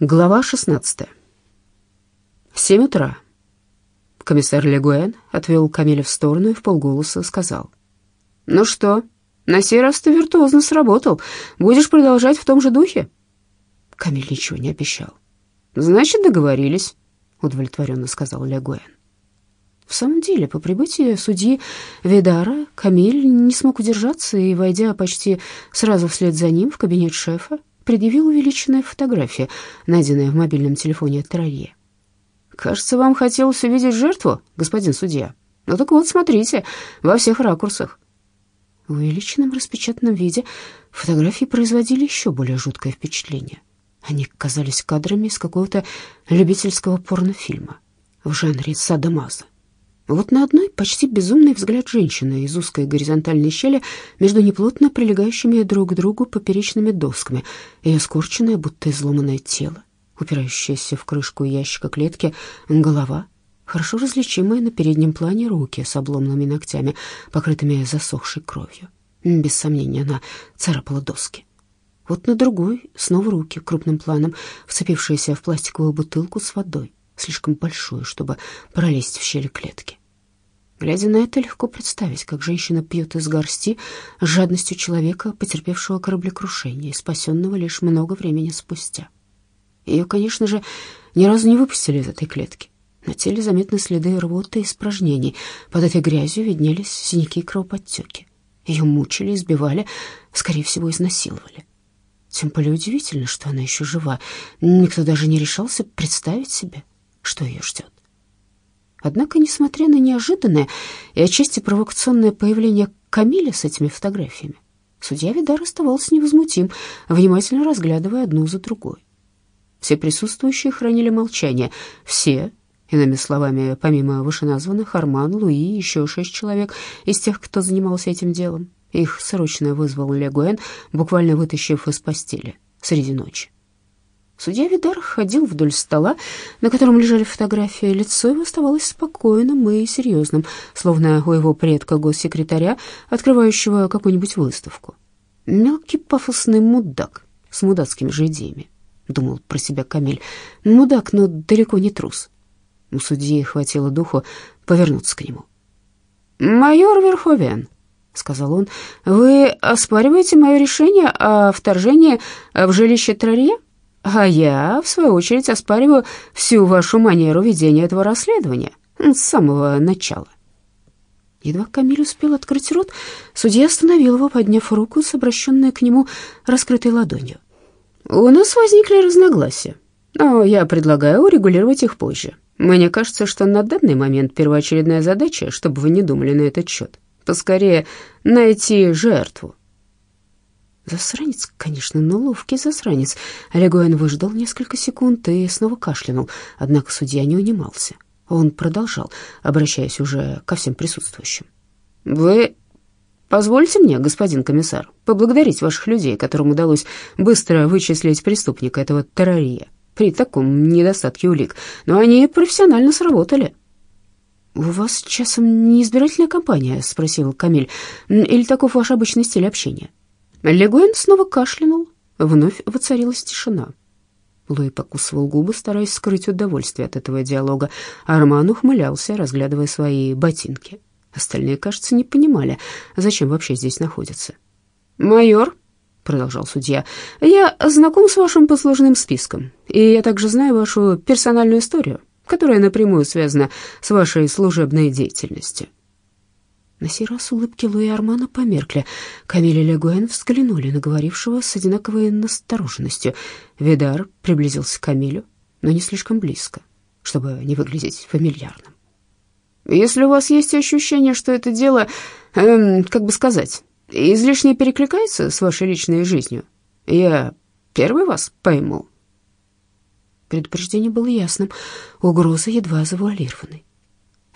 Глава 16. В семь утра комиссар Легуэн отвел Камиля в сторону и в полголоса сказал. «Ну что, на сей раз ты виртуозно сработал. Будешь продолжать в том же духе?» Камиль ничего не обещал. «Значит, договорились», — удовлетворенно сказал Легуэн. В самом деле, по прибытии судьи Видара Камиль не смог удержаться и, войдя почти сразу вслед за ним в кабинет шефа, предъявил увеличенные фотографии, найденные в мобильном телефоне Террарье. «Кажется, вам хотелось увидеть жертву, господин судья. Ну так вот, смотрите, во всех ракурсах». В увеличенном распечатанном виде фотографии производили еще более жуткое впечатление. Они казались кадрами из какого-то любительского порнофильма в жанре садомаза. Вот на одной почти безумный взгляд женщины из узкой горизонтальной щели между неплотно прилегающими друг к другу поперечными досками, ее скорченное, будто изломанное тело, упирающееся в крышку ящика клетки, голова, хорошо различимые на переднем плане руки с обломанными ногтями, покрытыми засохшей кровью. Без сомнения, она царапала доски. Вот на другой снова руки крупным планом, вцепившиеся в пластиковую бутылку с водой слишком большую, чтобы пролезть в щель клетки. Глядя на это, легко представить, как женщина пьет из горсти с жадностью человека, потерпевшего кораблекрушение и спасенного лишь много времени спустя. Ее, конечно же, ни разу не выпустили из этой клетки. На теле заметны следы рвоты и испражнений. Под этой грязью виднелись синяки и кровоподтеки. Ее мучили, избивали, скорее всего, изнасиловали. Тем более удивительно, что она еще жива. Никто даже не решался представить себе, что ее ждет. Однако, несмотря на неожиданное и отчасти провокационное появление Камиля с этими фотографиями, судья Видар оставался невозмутим, внимательно разглядывая одну за другой. Все присутствующие хранили молчание. Все, иными словами, помимо вышеназванных, Арман, Луи еще шесть человек из тех, кто занимался этим делом. Их срочно вызвал Легуэн, буквально вытащив из постели среди ночи. Судья Видар ходил вдоль стола, на котором лежали фотографии. Лицо его оставалось спокойным и серьезным, словно у его предка-госсекретаря, открывающего какую-нибудь выставку. «Мелкий пафосный мудак с мудацкими же идеями», — думал про себя Камиль. «Мудак, но далеко не трус». У судьи хватило духу повернуться к нему. «Майор Верховен», — сказал он, — «вы оспариваете мое решение о вторжении в жилище Трарье?» А я, в свою очередь, оспариваю всю вашу манеру ведения этого расследования с самого начала. Едва Камиль успел открыть рот, судья остановил его, подняв руку с обращенной к нему раскрытой ладонью. «У нас возникли разногласия, но я предлагаю урегулировать их позже. Мне кажется, что на данный момент первоочередная задача, чтобы вы не думали на этот счет, поскорее найти жертву». Засранец, конечно, но ловкий засранец. Легуэн выждал несколько секунд и снова кашлянул, однако судья не унимался. Он продолжал, обращаясь уже ко всем присутствующим. «Вы позвольте мне, господин комиссар, поблагодарить ваших людей, которым удалось быстро вычислить преступника этого террория при таком недостатке улик, но они профессионально сработали». «У вас часом не избирательная кампания?» — спросил Камиль. «Или таков ваш обычный стиль общения?» Легуэн снова кашлянул. Вновь воцарилась тишина. Луи покусывал губы, стараясь скрыть удовольствие от этого диалога. Арман ухмылялся, разглядывая свои ботинки. Остальные, кажется, не понимали, зачем вообще здесь находятся. «Майор», — продолжал судья, — «я знаком с вашим послужным списком, и я также знаю вашу персональную историю, которая напрямую связана с вашей служебной деятельностью. На сей раз улыбки Луи Армана померкли. Камиль и Легуэн взглянули на говорившего с одинаковой настороженностью. Видар приблизился к Камилю, но не слишком близко, чтобы не выглядеть фамильярным. «Если у вас есть ощущение, что это дело, эм, как бы сказать, излишне перекликается с вашей личной жизнью, я первый вас пойму». Предупреждение было ясным, угроза едва завуалированной.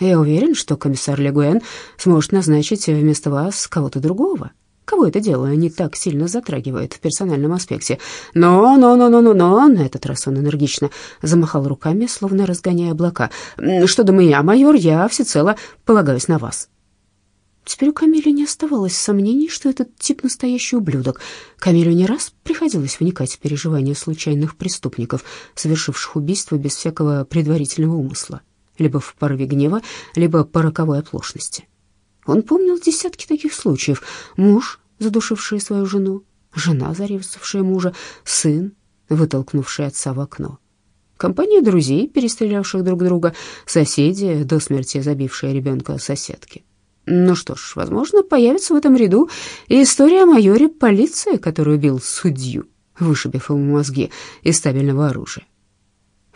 Я уверен, что комиссар Легуэн сможет назначить вместо вас кого-то другого. Кого это дело не так сильно затрагивает в персональном аспекте. Но, но, но, но, но, но, на этот раз он энергично замахал руками, словно разгоняя облака. Что до меня, майор, я всецело полагаюсь на вас. Теперь у Камиля не оставалось сомнений, что этот тип настоящий ублюдок. Камилю не раз приходилось вникать в переживания случайных преступников, совершивших убийство без всякого предварительного умысла, либо в порыве гнева, либо по роковой оплошности. Он помнил десятки таких случаев. Муж, задушивший свою жену, жена, зарезавшая мужа, сын, вытолкнувший отца в окно. Компания друзей, перестрелявших друг друга, соседи, до смерти забившие ребенка соседки. Ну что ж, возможно, появится в этом ряду история о майоре полиции, который убил судью, вышибив ему мозги из стабильного оружия.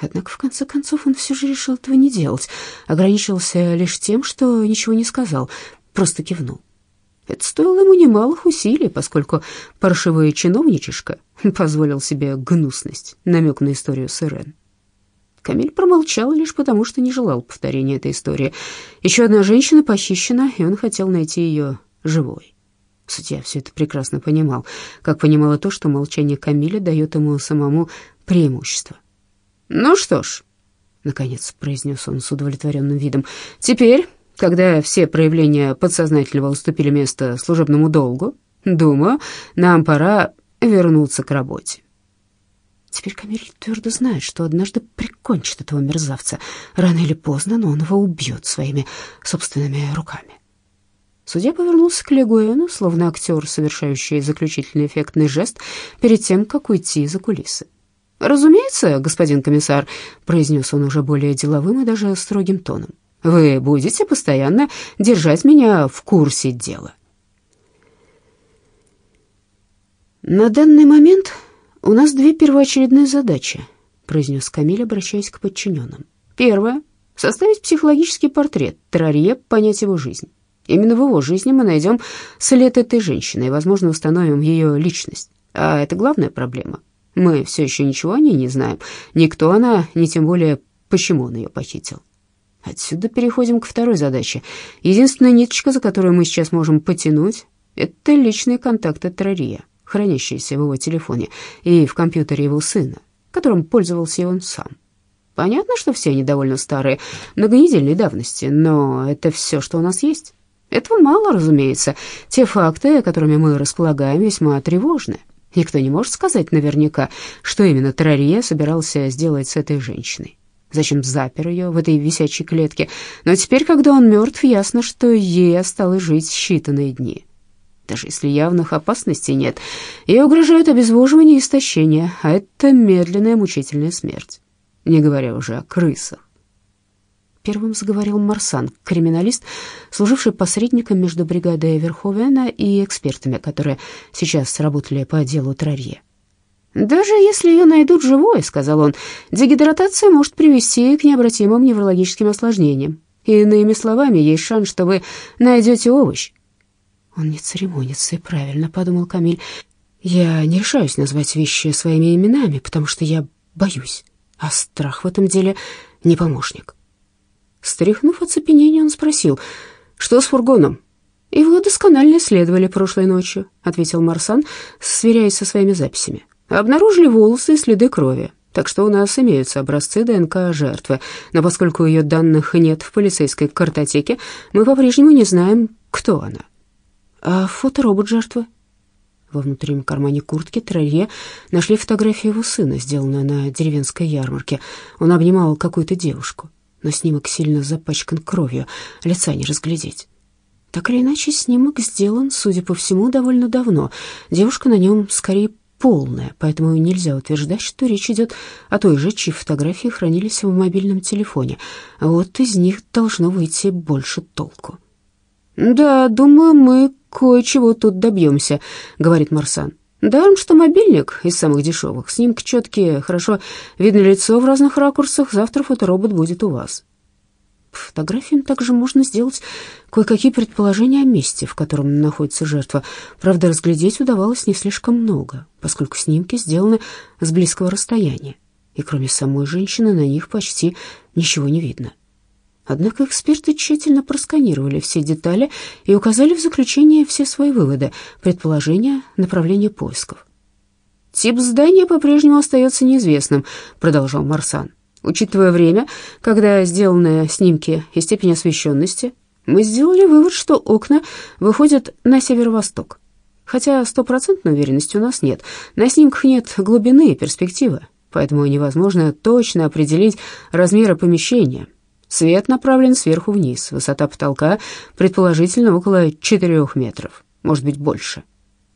Однако, в конце концов, он все же решил этого не делать, ограничился лишь тем, что ничего не сказал, просто кивнул. Это стоило ему немалых усилий, поскольку паршивый чиновничишка позволил себе гнусность, намек на историю с Ирен. Камиль промолчал лишь потому, что не желал повторения этой истории. Еще одна женщина похищена, и он хотел найти ее живой. Судья все это прекрасно понимал, как понимало то, что молчание Камиля дает ему самому преимущество. «Ну что ж», — наконец произнес он с удовлетворенным видом, — «теперь, когда все проявления подсознательного уступили место служебному долгу, думаю, нам пора вернуться к работе». Теперь Камиль твердо знает, что однажды прикончит этого мерзавца. Рано или поздно, но он его убьет своими собственными руками. Судья повернулся к Легуэну, словно актер, совершающий заключительный эффектный жест перед тем, как уйти за кулисы. «Разумеется, господин комиссар», — произнес он уже более деловым и даже строгим тоном, «вы будете постоянно держать меня в курсе дела». На данный момент «У нас две первоочередные задачи», — произнес Камиль, обращаясь к подчиненным. «Первая — составить психологический портрет Террарье, понять его жизнь. Именно в его жизни мы найдем след этой женщины и, возможно, установим ее личность. А это главная проблема. Мы все еще ничего о ней не знаем. Никто она, ни тем более, почему он ее похитил. Отсюда переходим к второй задаче. Единственная ниточка, за которую мы сейчас можем потянуть, это личные контакты Террарье хранящиеся в его телефоне, и в компьютере его сына, которым пользовался и он сам. Понятно, что все они довольно старые, многонедельной давности, но это все, что у нас есть. Этого мало, разумеется. Те факты, которыми мы располагаем, весьма тревожны. Никто не может сказать наверняка, что именно Террарье собирался сделать с этой женщиной. Зачем запер ее в этой висячей клетке? Но теперь, когда он мертв, ясно, что ей осталось жить считанные дни даже если явных опасностей нет. Ей угрожают обезвоживание и истощение, а это медленная мучительная смерть, не говоря уже о крысах. Первым заговорил Марсан, криминалист, служивший посредником между бригадой Верховена и экспертами, которые сейчас работали по делу Трарье. «Даже если ее найдут живой, — сказал он, — дегидратация может привести к необратимым неврологическим осложнениям. Иными словами, есть шанс, что вы найдете овощ, он не церемонится, и правильно, подумал Камиль. Я не решаюсь назвать вещи своими именами, потому что я боюсь, а страх в этом деле не помощник. Стряхнув оцепенение, он спросил, что с фургоном? «Его досконально исследовали прошлой ночью», — ответил Марсан, сверяясь со своими записями. «Обнаружили волосы и следы крови, так что у нас имеются образцы ДНК жертвы, но поскольку ее данных нет в полицейской картотеке, мы по-прежнему не знаем, кто она». А фоторобот жертвы? Во внутреннем кармане куртки Трарье нашли фотографию его сына, сделанную на деревенской ярмарке. Он обнимал какую-то девушку, но снимок сильно запачкан кровью, лица не разглядеть. Так или иначе, снимок сделан, судя по всему, довольно давно. Девушка на нем скорее полная, поэтому нельзя утверждать, что речь идет о той же, чьи фотографии хранились в мобильном телефоне. Вот из них должно выйти больше толку. «Да, думаю, мы кое-чего тут добьемся», — говорит Марсан. «Даром, что мобильник из самых дешевых, снимки четкие, хорошо видно лицо в разных ракурсах, завтра фоторобот будет у вас». По фотографиям также можно сделать кое-какие предположения о месте, в котором находится жертва. Правда, разглядеть удавалось не слишком много, поскольку снимки сделаны с близкого расстояния, и кроме самой женщины на них почти ничего не видно. Однако эксперты тщательно просканировали все детали и указали в заключение все свои выводы, предположения, направление поисков. «Тип здания по-прежнему остается неизвестным», — продолжал Марсан. «Учитывая время, когда сделаны снимки и степень освещенности, Мы сделали вывод, что окна выходят на северо-восток. Хотя стопроцентной уверенности у нас нет. На снимках нет глубины и перспективы, поэтому невозможно точно определить размеры помещения. Свет направлен сверху вниз, высота потолка предположительно около 4 метров, может быть больше.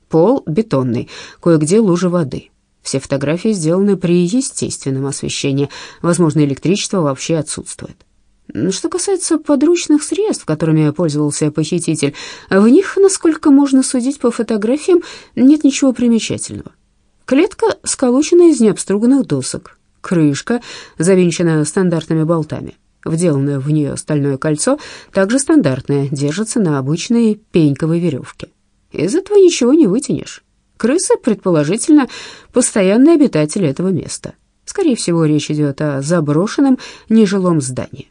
Пол бетонный, кое-где лужа воды. Все фотографии сделаны при естественном освещении, возможно, электричество вообще отсутствует. Что касается подручных средств, которыми пользовался похититель, в них, насколько можно судить по фотографиям, нет ничего примечательного. Клетка сколочена из необструганных досок, крышка завинчена стандартными болтами. Вделанное в нее стальное кольцо, также стандартное, держится на обычной пеньковой веревке. Из этого ничего не вытянешь. Крысы, предположительно, постоянные обитатели этого места. Скорее всего, речь идет о заброшенном нежилом здании.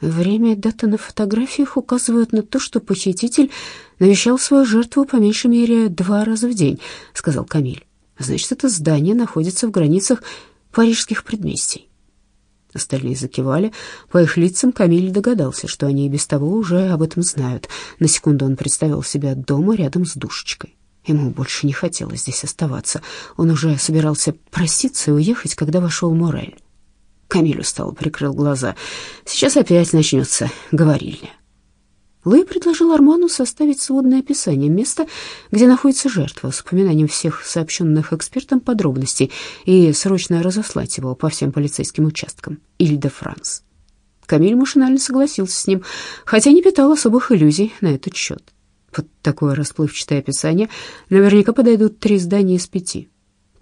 Время дата на фотографиях указывают на то, что похититель навещал свою жертву по меньшей мере два раза в день, сказал Камиль. Значит, это здание находится в границах парижских предместий. Остальные закивали. По их лицам Камиль догадался, что они и без того уже об этом знают. На секунду он представил себя дома рядом с душечкой. Ему больше не хотелось здесь оставаться. Он уже собирался проститься и уехать, когда вошел Морель. Камиль устал, прикрыл глаза. Сейчас опять начнется говорильня. Луи предложил Арману составить сводное описание места, где находится жертва, с упоминанием всех сообщенных экспертам подробностей, и срочно разослать его по всем полицейским участкам Иль-де-Франс. Камиль машинально согласился с ним, хотя не питал особых иллюзий на этот счет. Под такое расплывчатое описание наверняка подойдут три здания из пяти.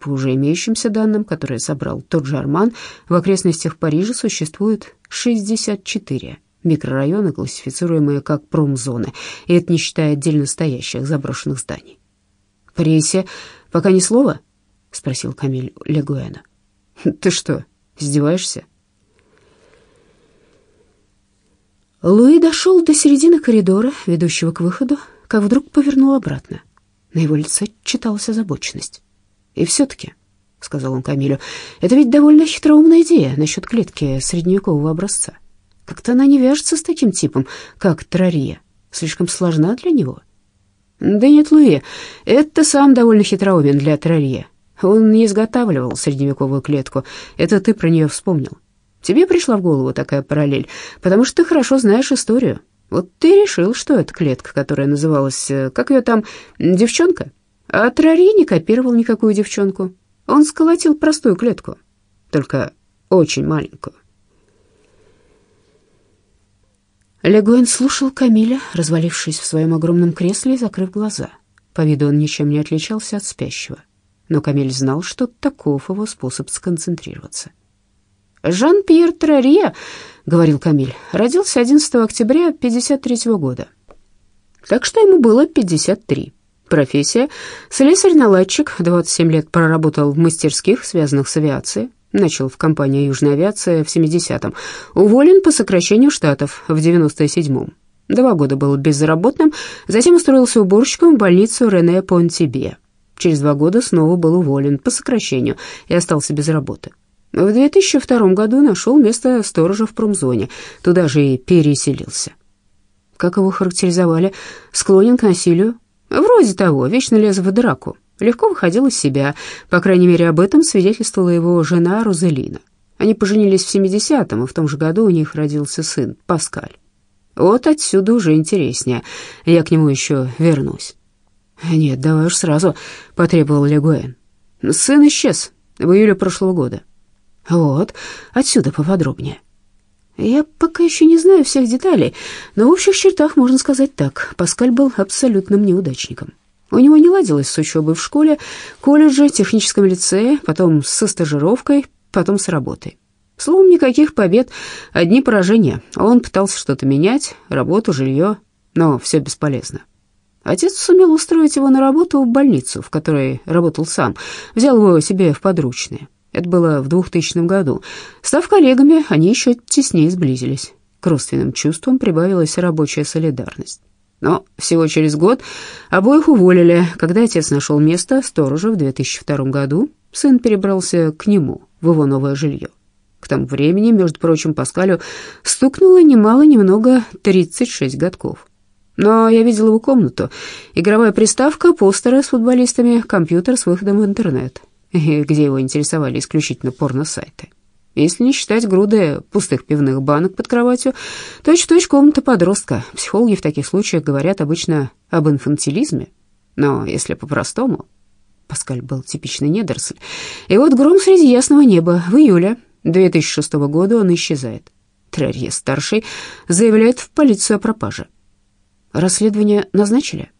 По уже имеющимся данным, которые собрал тот же Арман, в окрестностях Парижа существует 64 микрорайона, классифицируемые как промзоны, и это не считая отдельно стоящих заброшенных зданий. «Прессе пока ни слова?» — спросил Камиль Легуэна. «Ты что, издеваешься?» Луи дошел до середины коридора, ведущего к выходу, как вдруг повернул обратно. На его лице читалась озабоченность. И все-таки, — сказал он Камилю, — это ведь довольно хитроумная идея насчет клетки средневекового образца. Как-то она не вяжется с таким типом, как Трария. Слишком сложна для него. Да нет, Луи, это сам довольно хитроумен для Трария. Он не изготавливал средневековую клетку. Это ты про нее вспомнил. Тебе пришла в голову такая параллель, потому что ты хорошо знаешь историю. Вот ты решил, что это клетка, которая называлась, э, как ее там, девчонка? А Трари не копировал никакую девчонку. Он сколотил простую клетку, только очень маленькую. Легуэн слушал Камиля, развалившись в своем огромном кресле и закрыв глаза. По виду он ничем не отличался от спящего. Но Камиль знал, что таков его способ сконцентрироваться. «Жан-Пьер Трария», — говорил Камиль, — родился 11 октября 1953 года. Так что ему было 53. Профессия – слесарь-наладчик, 27 лет проработал в мастерских, связанных с авиацией. Начал в компании «Южная авиация» в 70-м. Уволен по сокращению штатов в 97-м. Два года был безработным, затем устроился уборщиком в больницу Рене Понтибе. Через два года снова был уволен по сокращению и остался без работы. В 2002 году нашел место сторожа в промзоне, туда же и переселился. Как его характеризовали? Склонен к насилию, Вроде того, вечно лез в драку. Легко выходил из себя. По крайней мере, об этом свидетельствовала его жена Розелина. Они поженились в 70-м, и в том же году у них родился сын, Паскаль. Вот отсюда уже интереснее. Я к нему еще вернусь. «Нет, давай уж сразу», — потребовал Легуэн. «Сын исчез в июле прошлого года». «Вот, отсюда поподробнее». Я пока еще не знаю всех деталей, но в общих чертах можно сказать так. Паскаль был абсолютным неудачником. У него не ладилось с учебой в школе, колледже, техническом лицее, потом со стажировкой, потом с работой. Словом, никаких побед, одни поражения. Он пытался что-то менять, работу, жилье, но все бесполезно. Отец сумел устроить его на работу в больницу, в которой работал сам, взял его себе в подручные. Это было в 2000 году. Став коллегами, они еще теснее сблизились. К родственным чувствам прибавилась рабочая солидарность. Но всего через год обоих уволили. Когда отец нашел место сторожа в 2002 году, сын перебрался к нему в его новое жилье. К тому времени, между прочим, Паскалю стукнуло немало-немного 36 годков. Но я видел его комнату. Игровая приставка, постеры с футболистами, компьютер с выходом в интернет, где его интересовали исключительно порно-сайты. Если не считать груды пустых пивных банок под кроватью, точь-в-точь комната подростка. Психологи в таких случаях говорят обычно об инфантилизме. Но если по-простому... Паскаль был типичный недоросль. И вот гром среди ясного неба в июле 2006 года он исчезает. Трерье-старший заявляет в полицию о пропаже. Расследование назначили?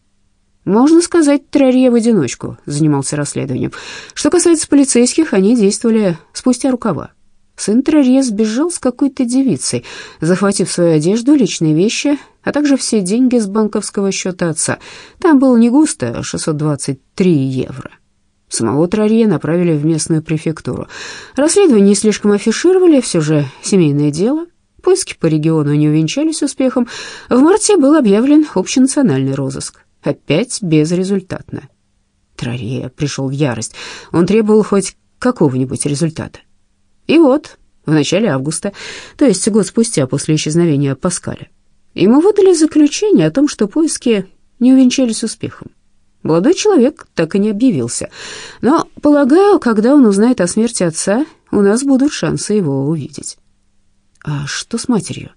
Можно сказать, Трерье в одиночку занимался расследованием. Что касается полицейских, они действовали спустя рукава. Сын Трерье сбежал с какой-то девицей, захватив свою одежду, личные вещи, а также все деньги с банковского счета отца. Там было не густо, 623 евро. Самого Трарье направили в местную префектуру. Расследование не слишком афишировали, все же семейное дело. Поиски по региону не увенчались успехом. В марте был объявлен общенациональный розыск. Опять безрезультатно. Трарье пришел в ярость. Он требовал хоть какого-нибудь результата. И вот, в начале августа, то есть год спустя после исчезновения Паскаля, ему выдали заключение о том, что поиски не увенчались успехом. Молодой человек так и не объявился. Но, полагаю, когда он узнает о смерти отца, у нас будут шансы его увидеть. А что с матерью?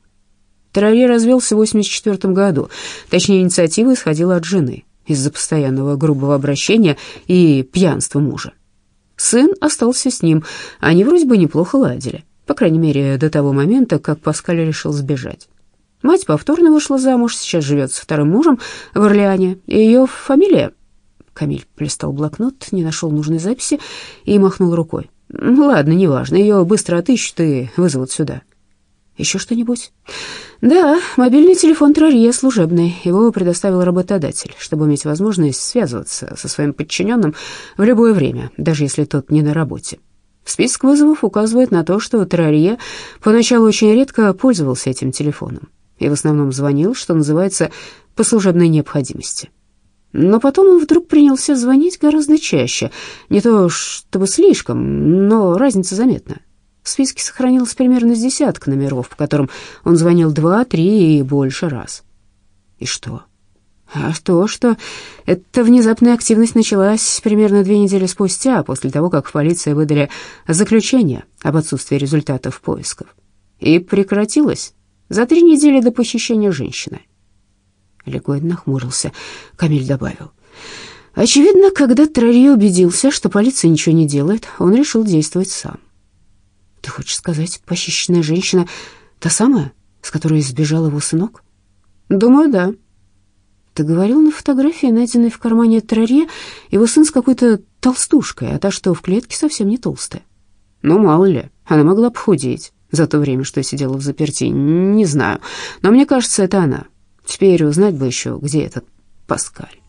Террари развелся в 84 году. Точнее, инициатива исходила от жены из-за постоянного грубого обращения и пьянства мужа. Сын остался с ним. Они вроде бы неплохо ладили. По крайней мере, до того момента, как Паскаль решил сбежать. Мать повторно вышла замуж, сейчас живет со вторым мужем в Орлеане. Ее фамилия Камиль полистал блокнот, не нашел нужной записи и махнул рукой. «Ладно, неважно, ее быстро отыщут и вызовут сюда». «Еще что-нибудь?» «Да, мобильный телефон Трарье служебный. Его предоставил работодатель, чтобы иметь возможность связываться со своим подчиненным в любое время, даже если тот не на работе. Список вызовов указывает на то, что Трарье поначалу очень редко пользовался этим телефоном и в основном звонил, что называется, по служебной необходимости». Но потом он вдруг принялся звонить гораздо чаще. Не то чтобы слишком, но разница заметна. В списке сохранилось примерно с десятка номеров, по которым он звонил два, три и больше раз. И что? А то, что эта внезапная активность началась примерно две недели спустя, после того, как в полиции выдали заключение об отсутствии результатов поисков. И прекратилась за три недели до похищения женщины. Легойд нахмурился. Камиль добавил. Очевидно, когда Трарье убедился, что полиция ничего не делает, он решил действовать сам. Ты хочешь сказать, похищенная женщина та самая, с которой сбежал его сынок? Думаю, да. Ты говорил на фотографии, найденной в кармане Трарье, его сын с какой-то толстушкой, а та, что в клетке, совсем не толстая. Ну, мало ли, она могла похудеть за то время, что сидела в заперти. Не знаю, но мне кажется, это она. Теперь узнать бы еще, где этот Паскаль.